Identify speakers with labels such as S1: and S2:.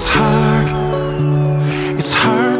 S1: it's hard, it's hard